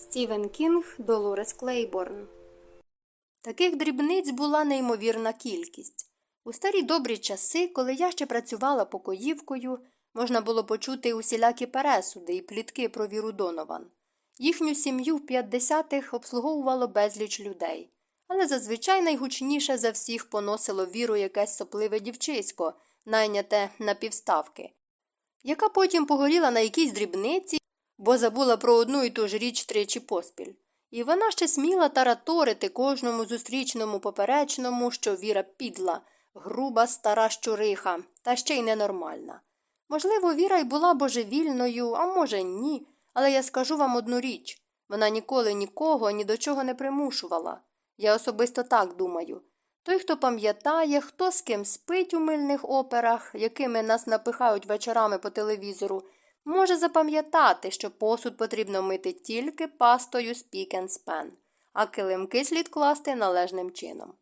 Стівен Кінг Долорес Клейборн. Таких дрібниць була неймовірна кількість. У старі добрі часи, коли я ще працювала покоївкою, можна було почути усілякі пересуди і плітки про віру Донован. Їхню сім'ю в 50-х обслуговувало безліч людей, але зазвичай найгучніше за всіх поносило віру якесь сопливе дівчисько, найняте на півставки, яка потім погоріла на якійсь дрібниці, бо забула про одну і ту ж річ тричі поспіль. І вона ще сміла тараторити кожному зустрічному поперечному, що віра підла, груба стара щуриха, та ще й ненормальна. Можливо, віра й була божевільною, а може, ні, але я скажу вам одну річ вона ніколи нікого ні до чого не примушувала. Я особисто так думаю. Той, хто пам'ятає, хто з ким спить у мильних операх, якими нас напихають вечорами по телевізору, може запам'ятати, що посуд потрібно мити тільки пастою Speak and Span, а килимки слід класти належним чином.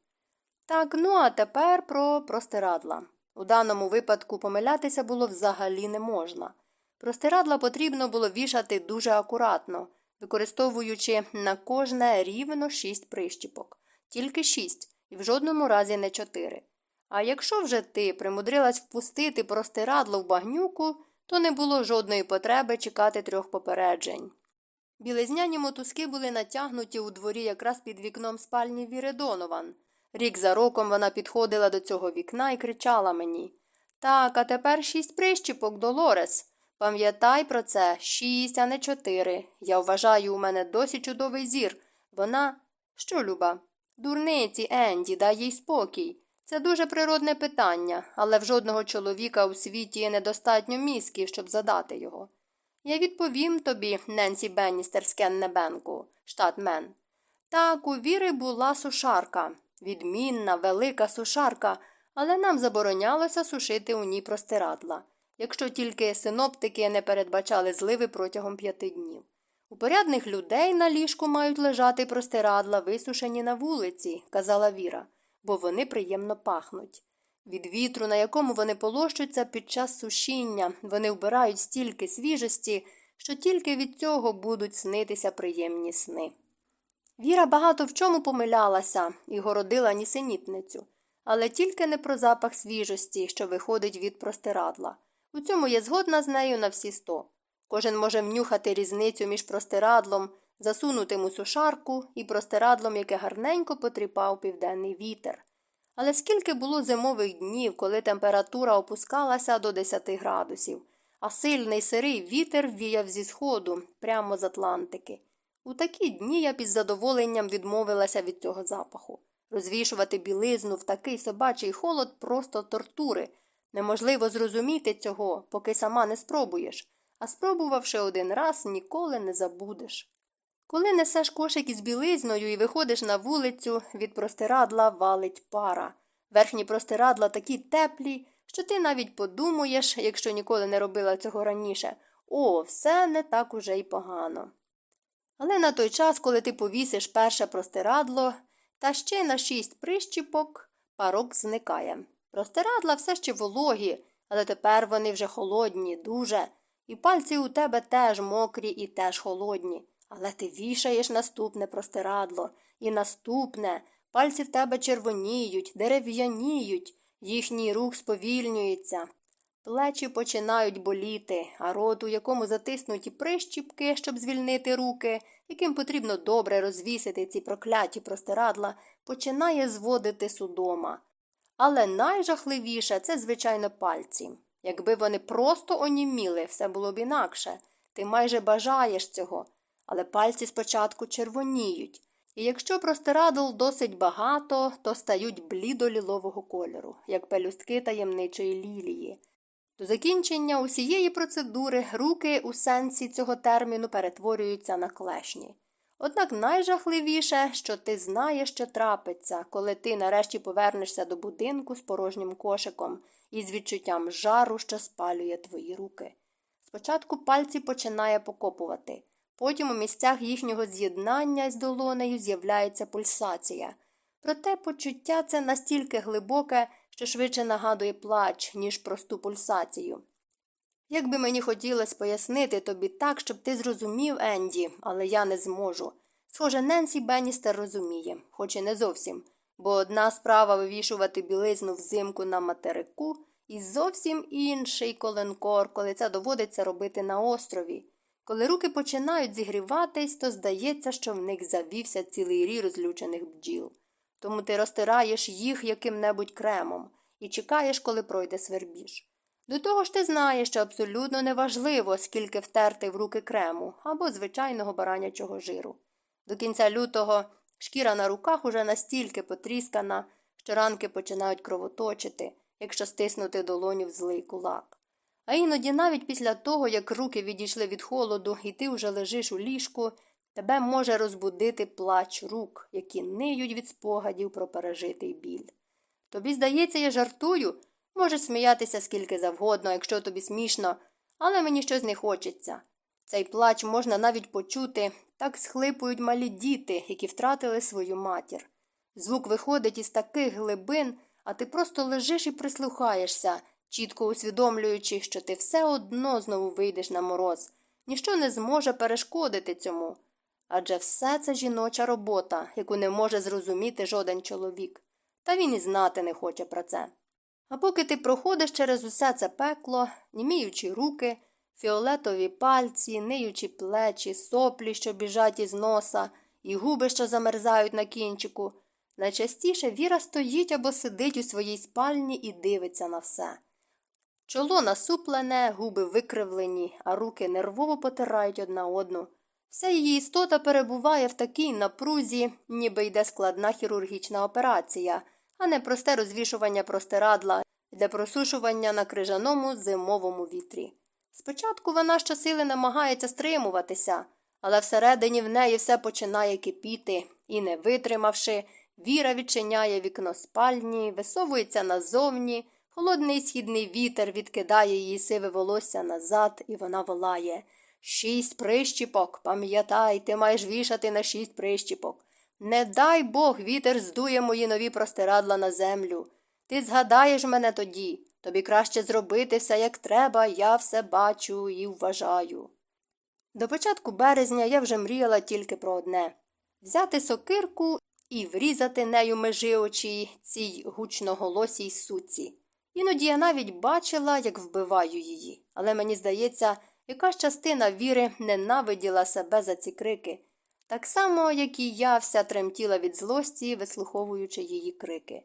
Так, ну а тепер про простирадла. У даному випадку помилятися було взагалі не можна. Простирадла потрібно було вішати дуже акуратно, використовуючи на кожне рівно шість прищіпок, тільки шість, і в жодному разі не чотири. А якщо вже ти примудрилась впустити простирадло в багнюку, то не було жодної потреби чекати трьох попереджень. Білизняні мотузки були натягнуті у дворі якраз під вікном спальні Віри Донован. Рік за роком вона підходила до цього вікна і кричала мені Так, а тепер шість прищіпок, Долорес. Пам'ятай про це шість, а не чотири. Я вважаю, у мене досі чудовий зір. Вона. Що, Люба? Дурниці, Енді, дай їй спокій. Це дуже природне питання, але в жодного чоловіка у світі недостатньо мізків, щоб задати його. Я відповім тобі, Ненсі Бенністер з Кеннебенку, штат Мен. Так, у віри була сушарка, відмінна, велика сушарка, але нам заборонялося сушити у ній простирадла, якщо тільки синоптики не передбачали зливи протягом п'яти днів. У порядних людей на ліжку мають лежати простирадла, висушені на вулиці, казала Віра, бо вони приємно пахнуть. Від вітру, на якому вони полощуться під час сушіння, вони вбирають стільки свіжості, що тільки від цього будуть снитися приємні сни. Віра багато в чому помилялася і городила нісенітницю, але тільки не про запах свіжості, що виходить від простирадла. У цьому є згодна з нею на всі сто. Кожен може внюхати різницю між простирадлом, засунутим у сушарку, і простирадлом, яке гарненько потріпав південний вітер. Але скільки було зимових днів, коли температура опускалася до 10 градусів, а сильний сирий вітер віяв зі сходу, прямо з Атлантики. У такі дні я під задоволенням відмовилася від цього запаху. Розвішувати білизну в такий собачий холод просто тортури. Неможливо зрозуміти цього, поки сама не спробуєш, а спробувавши один раз, ніколи не забудеш. Коли несеш кошик із білизною і виходиш на вулицю, від простирадла валить пара. Верхні простирадла такі теплі, що ти навіть подумаєш, якщо ніколи не робила цього раніше, о, все не так уже й погано. Але на той час, коли ти повісиш перше простирадло, та ще на шість прищіпок, парок зникає. Простирадла все ще вологі, але тепер вони вже холодні, дуже, і пальці у тебе теж мокрі і теж холодні. Але ти вішаєш наступне простирадло, і наступне пальці в тебе червоніють, дерев'яніють, їхній рух сповільнюється. Плечі починають боліти, а рот, у якому затиснуті прищіпки, щоб звільнити руки, яким потрібно добре розвісити ці прокляті простирадла, починає зводити судома. Але найжахливіше це, звичайно, пальці. Якби вони просто оніміли, все було б інакше. Ти майже бажаєш цього але пальці спочатку червоніють, і якщо простирадл досить багато, то стають блідо-лілового кольору, як пелюстки таємничої лілії. До закінчення усієї процедури руки у сенсі цього терміну перетворюються на клешні. Однак найжахливіше, що ти знаєш, що трапиться, коли ти нарешті повернешся до будинку з порожнім кошиком і з відчуттям жару, що спалює твої руки. Спочатку пальці починає покопувати. Потім у місцях їхнього з'єднання з долонею з'являється пульсація. Проте почуття це настільки глибоке, що швидше нагадує плач, ніж просту пульсацію. Як би мені хотілося пояснити тобі так, щоб ти зрозумів, Енді, але я не зможу. Схоже, Ненсі Бенністер розуміє, хоч і не зовсім, бо одна справа вивішувати білизну взимку на материку, і зовсім інший коленкор, коли це доводиться робити на острові. Коли руки починають зігріватись, то здається, що в них завівся цілий рій розлючених бджіл. Тому ти розтираєш їх яким-небудь кремом і чекаєш, коли пройде свербіж. До того ж ти знаєш, що абсолютно неважливо, скільки втерти в руки крему або звичайного баранячого жиру. До кінця лютого шкіра на руках уже настільки потріскана, що ранки починають кровоточити, якщо стиснути долоню в злий кулак. А іноді навіть після того, як руки відійшли від холоду, і ти вже лежиш у ліжку, тебе може розбудити плач рук, які ниють від спогадів про пережитий біль. Тобі здається, я жартую, можеш сміятися скільки завгодно, якщо тобі смішно, але мені щось не хочеться. Цей плач можна навіть почути, так схлипують малі діти, які втратили свою матір. Звук виходить із таких глибин, а ти просто лежиш і прислухаєшся, чітко усвідомлюючи, що ти все одно знову вийдеш на мороз, ніщо не зможе перешкодити цьому. Адже все це жіноча робота, яку не може зрозуміти жоден чоловік, та він і знати не хоче про це. А поки ти проходиш через усе це пекло, німіючи руки, фіолетові пальці, ниючі плечі, соплі, що біжать із носа, і губи, що замерзають на кінчику, найчастіше Віра стоїть або сидить у своїй спальні і дивиться на все. Чоло насуплене, губи викривлені, а руки нервово потирають одна одну. Вся її істота перебуває в такій напрузі, ніби йде складна хірургічна операція, а не просте розвішування простирадла для просушування на крижаному зимовому вітрі. Спочатку вона щосили намагається стримуватися, але всередині в неї все починає кипіти, і, не витримавши, Віра відчиняє вікно спальні, висовується назовні, холодний східний вітер відкидає її сиве волосся назад, і вона волає Шість прищіпок, пам'ятай, ти маєш вішати на шість прищіпок. Не дай Бог вітер здує мої нові простирадла на землю. Ти згадаєш мене тоді. Тобі краще зробити все, як треба, я все бачу і вважаю. До початку березня я вже мріяла тільки про одне взяти сокирку і врізати нею межи очі цій гучноголосій суці. Іноді я навіть бачила, як вбиваю її, але мені здається, якась частина віри ненавиділа себе за ці крики, так само, як і я вся тремтіла від злості, вислуховуючи її крики.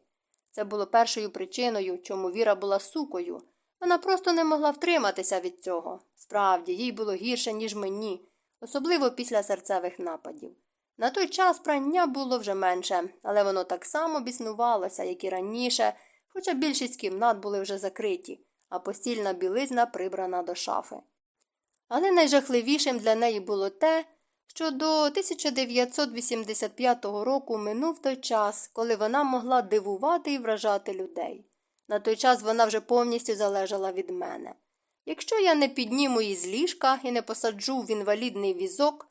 Це було першою причиною, чому Віра була сукою. Вона просто не могла втриматися від цього. Справді, їй було гірше, ніж мені, особливо після серцевих нападів. На той час прання було вже менше, але воно так само біснувалося, як і раніше, хоча більшість кімнат були вже закриті, а постільна білизна прибрана до шафи. Але найжахливішим для неї було те, що до 1985 року минув той час, коли вона могла дивувати і вражати людей. На той час вона вже повністю залежала від мене. Якщо я не підніму її з ліжка і не посаджу в інвалідний візок,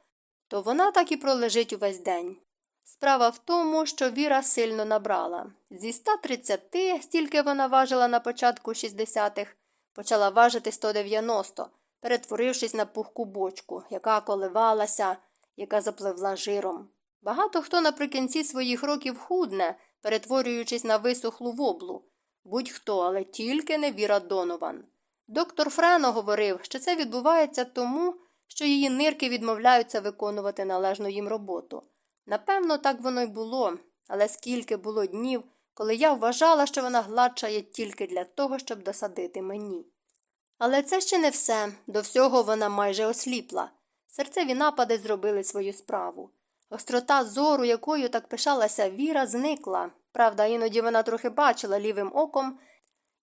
то вона так і пролежить увесь день. Справа в тому, що Віра сильно набрала. Зі 130, стільки вона важила на початку 60-х, почала важити 190, перетворившись на пухку бочку, яка коливалася, яка запливла жиром. Багато хто наприкінці своїх років худне, перетворюючись на висохлу воблу. Будь-хто, але тільки не Віра Донован. Доктор Френо говорив, що це відбувається тому, що її нирки відмовляються виконувати належну їм роботу. Напевно, так воно й було, але скільки було днів, коли я вважала, що вона гладшає тільки для того, щоб досадити мені. Але це ще не все до всього вона майже осліпла. Серцеві напади зробили свою справу. Гострота зору, якою так пишалася Віра, зникла. Правда, іноді вона трохи бачила лівим оком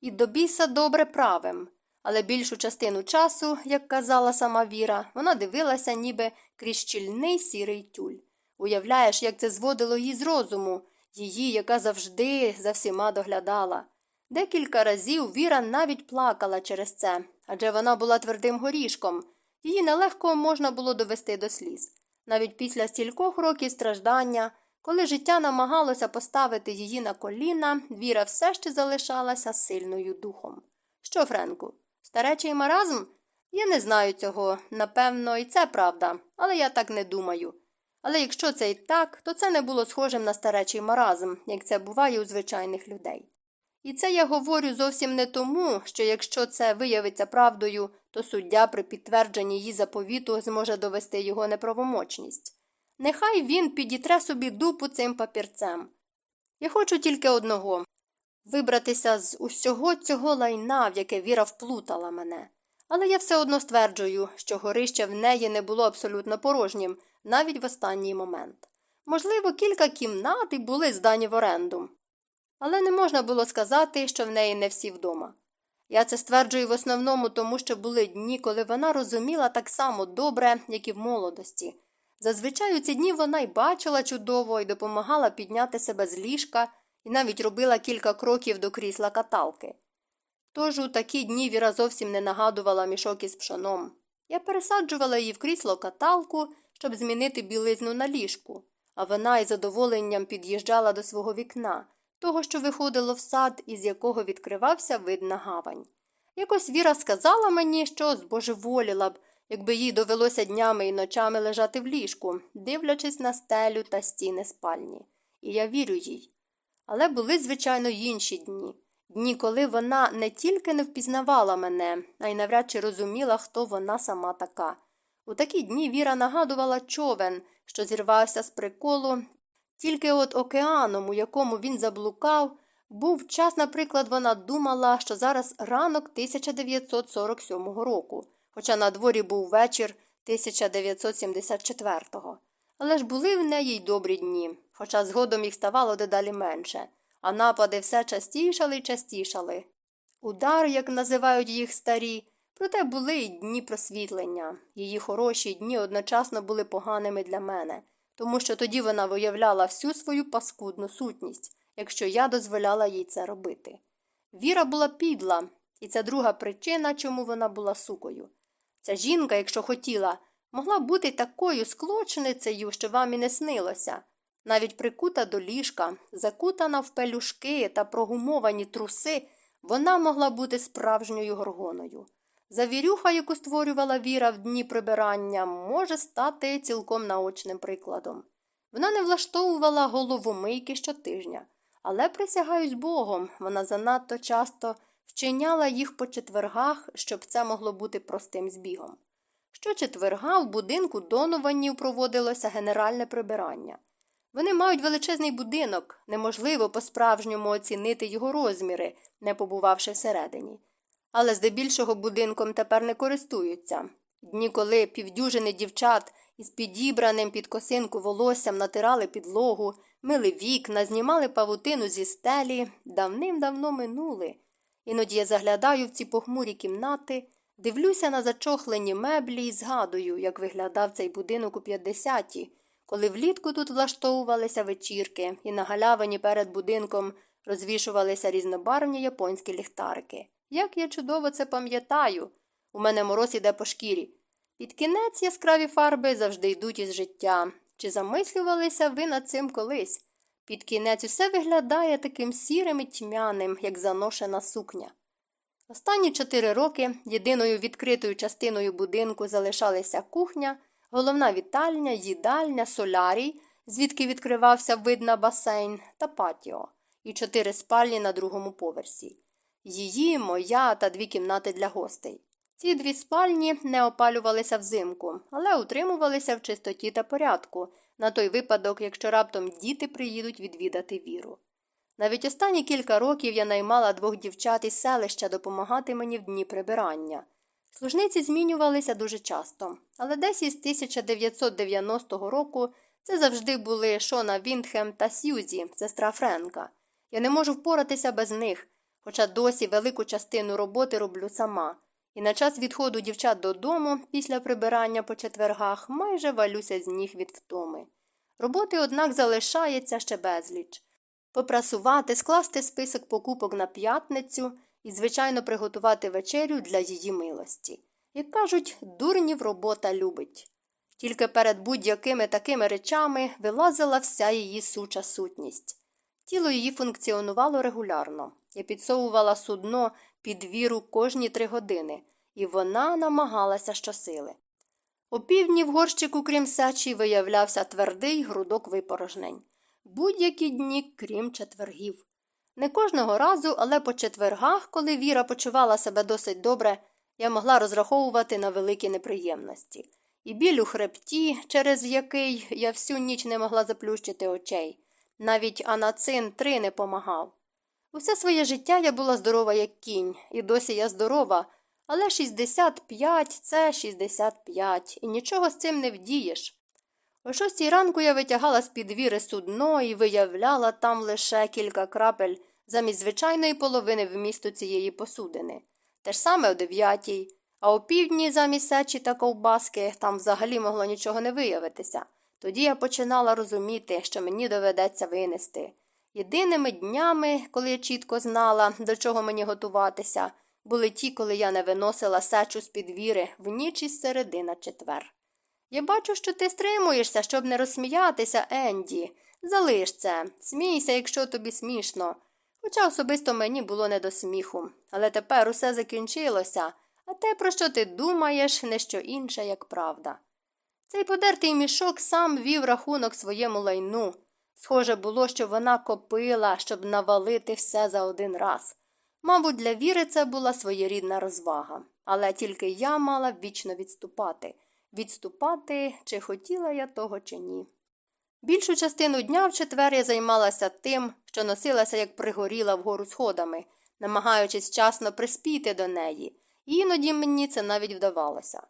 і до біса добре правим. Але більшу частину часу, як казала сама Віра, вона дивилася, ніби крізь щільний сірий тюль. Уявляєш, як це зводило її з розуму, її, яка завжди за всіма доглядала. Декілька разів Віра навіть плакала через це, адже вона була твердим горішком, її нелегко можна було довести до сліз. Навіть після стількох років страждання, коли життя намагалося поставити її на коліна, Віра все ще залишалася сильною духом. Що, Френку, старечий маразм? Я не знаю цього, напевно, і це правда, але я так не думаю. Але якщо це і так, то це не було схожим на старечий маразм, як це буває у звичайних людей. І це я говорю зовсім не тому, що якщо це виявиться правдою, то суддя при підтвердженні її заповіту зможе довести його неправомочність. Нехай він підітре собі дупу цим папірцем. Я хочу тільки одного вибратися з усього цього лайна, в яке віра вплутала мене. Але я все одно стверджую, що горище в неї не було абсолютно порожнім, навіть в останній момент. Можливо, кілька кімнат і були здані в оренду. Але не можна було сказати, що в неї не всі вдома. Я це стверджую в основному тому, що були дні, коли вона розуміла так само добре, як і в молодості. Зазвичай у ці дні вона й бачила чудово і допомагала підняти себе з ліжка і навіть робила кілька кроків до крісла каталки. Тож у такі дні Віра зовсім не нагадувала мішок із пшоном. Я пересаджувала її в крісло каталку, щоб змінити білизну на ліжку, а вона із задоволенням під'їжджала до свого вікна, того, що виходило в сад, із якого відкривався вид на гавань. Якось Віра сказала мені, що збожеволіла б, якби їй довелося днями і ночами лежати в ліжку, дивлячись на стелю та стіни спальні. І я вірю їй. Але були, звичайно, інші дні. Дні, коли вона не тільки не впізнавала мене, а й навряд чи розуміла, хто вона сама така. У такі дні Віра нагадувала човен, що зірвався з приколу, тільки от океаном, у якому він заблукав, був час, наприклад, вона думала, що зараз ранок 1947 року, хоча на дворі був вечір 1974-го. Але ж були в неї й добрі дні, хоча згодом їх ставало дедалі менше а напади все частішали й частішали. Удар, як називають їх старі, проте були й дні просвітлення. Її хороші дні одночасно були поганими для мене, тому що тоді вона виявляла всю свою паскудну сутність, якщо я дозволяла їй це робити. Віра була підла, і це друга причина, чому вона була сукою. Ця жінка, якщо хотіла, могла бути такою склоченицею, що вам і не снилося. Навіть прикута до ліжка, закутана в пелюшки та прогумовані труси, вона могла бути справжньою горгоною. Завірюха, яку створювала Віра в дні прибирання, може стати цілком наочним прикладом. Вона не влаштовувала головомийки щотижня, але, присягаюсь Богом, вона занадто часто вчиняла їх по четвергах, щоб це могло бути простим збігом. Щочетверга в будинку Донованів проводилося генеральне прибирання. Вони мають величезний будинок, неможливо по-справжньому оцінити його розміри, не побувавши всередині. Але здебільшого будинком тепер не користуються. Дні, коли півдюжини дівчат із підібраним під косинку волоссям натирали підлогу, мили вікна, знімали павутину зі стелі, давним-давно минули. Іноді я заглядаю в ці похмурі кімнати, дивлюся на зачохлені меблі і згадую, як виглядав цей будинок у 50-ті, коли влітку тут влаштовувалися вечірки, і на галявині перед будинком розвішувалися різнобарвні японські ліхтарики. Як я чудово це пам'ятаю, у мене мороз іде по шкірі. Під кінець яскраві фарби завжди йдуть із життя. Чи замислювалися ви над цим колись? Під кінець усе виглядає таким сірим і тьмяним, як заношена сукня. Останні чотири роки єдиною відкритою частиною будинку залишалися кухня головна вітальня, їдальня, солярій, звідки відкривався вид на басейн та патіо, і чотири спальні на другому поверсі. Її, моя та дві кімнати для гостей. Ці дві спальні не опалювалися взимку, але утримувалися в чистоті та порядку, на той випадок, якщо раптом діти приїдуть відвідати віру. Навіть останні кілька років я наймала двох дівчат із селища допомагати мені в дні прибирання. Служниці змінювалися дуже часто, але десь із 1990 року це завжди були Шона Віндхем та Сьюзі, сестра Френка. Я не можу впоратися без них, хоча досі велику частину роботи роблю сама. І на час відходу дівчат додому після прибирання по четвергах майже валюся з ніг від втоми. Роботи, однак, залишається ще безліч попрасувати, скласти список покупок на п'ятницю і, звичайно, приготувати вечерю для її милості. Як кажуть, дурнів робота любить. Тільки перед будь-якими такими речами вилазила вся її суча сутність. Тіло її функціонувало регулярно. Я підсовувала судно під віру кожні три години, і вона намагалася щосили. У півдні в горщику, крім сечі, виявлявся твердий грудок випорожнень. Будь-які дні, крім четвергів. Не кожного разу, але по четвергах, коли Віра почувала себе досить добре, я могла розраховувати на великі неприємності. І біль у хребті, через який я всю ніч не могла заплющити очей. Навіть анацин 3 не помагав. Усе своє життя я була здорова, як кінь, і досі я здорова, але 65 – це 65, і нічого з цим не вдієш. О шостій ранку я витягала з під віри судно і виявляла там лише кілька крапель замість звичайної половини вмісту цієї посудини. Те ж саме о дев'ятій, а о півдні замість сечі та ковбаски там взагалі могло нічого не виявитися. Тоді я починала розуміти, що мені доведеться винести. Єдиними днями, коли я чітко знала, до чого мені готуватися, були ті, коли я не виносила сечу з під віри в ніч із середи на четвер. Я бачу, що ти стримуєшся, щоб не розсміятися, Енді. Залиш це, смійся, якщо тобі смішно. Хоча особисто мені було не до сміху, але тепер усе закінчилося, а те, про що ти думаєш, не що інше, як правда. Цей подертий мішок сам вів рахунок своєму лайну. Схоже було, що вона копила, щоб навалити все за один раз. Мабуть, для віри це була своєрідна розвага, але тільки я мала вічно відступати. Відступати, чи хотіла я того, чи ні. Більшу частину дня в четвер я займалася тим, що носилася, як пригоріла вгору сходами, намагаючись вчасно приспіти до неї, і іноді мені це навіть вдавалося.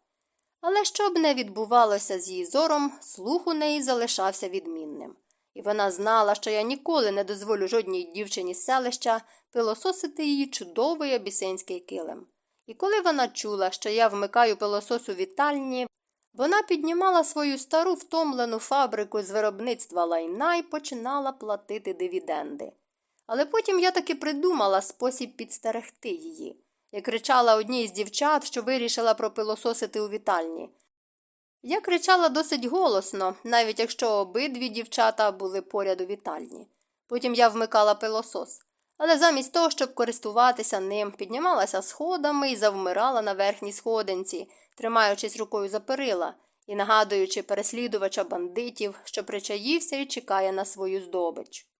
Але що б не відбувалося з її зором, слух у неї залишався відмінним. І вона знала, що я ніколи не дозволю жодній дівчині з селища пилососити її чудовий обісенський килим. І коли вона чула, що я вмикаю пилосос у вітальні, вона піднімала свою стару втомлену фабрику з виробництва лайна і починала платити дивіденди. Але потім я таки придумала спосіб підстерегти її. Я кричала одній з дівчат, що вирішила пропилососити у вітальні. Я кричала досить голосно, навіть якщо обидві дівчата були поряд у вітальні. Потім я вмикала пилосос. Але замість того, щоб користуватися ним, піднімалася сходами і завмирала на верхній сходинці, тримаючись рукою за перила і нагадуючи переслідувача бандитів, що причаївся і чекає на свою здобич.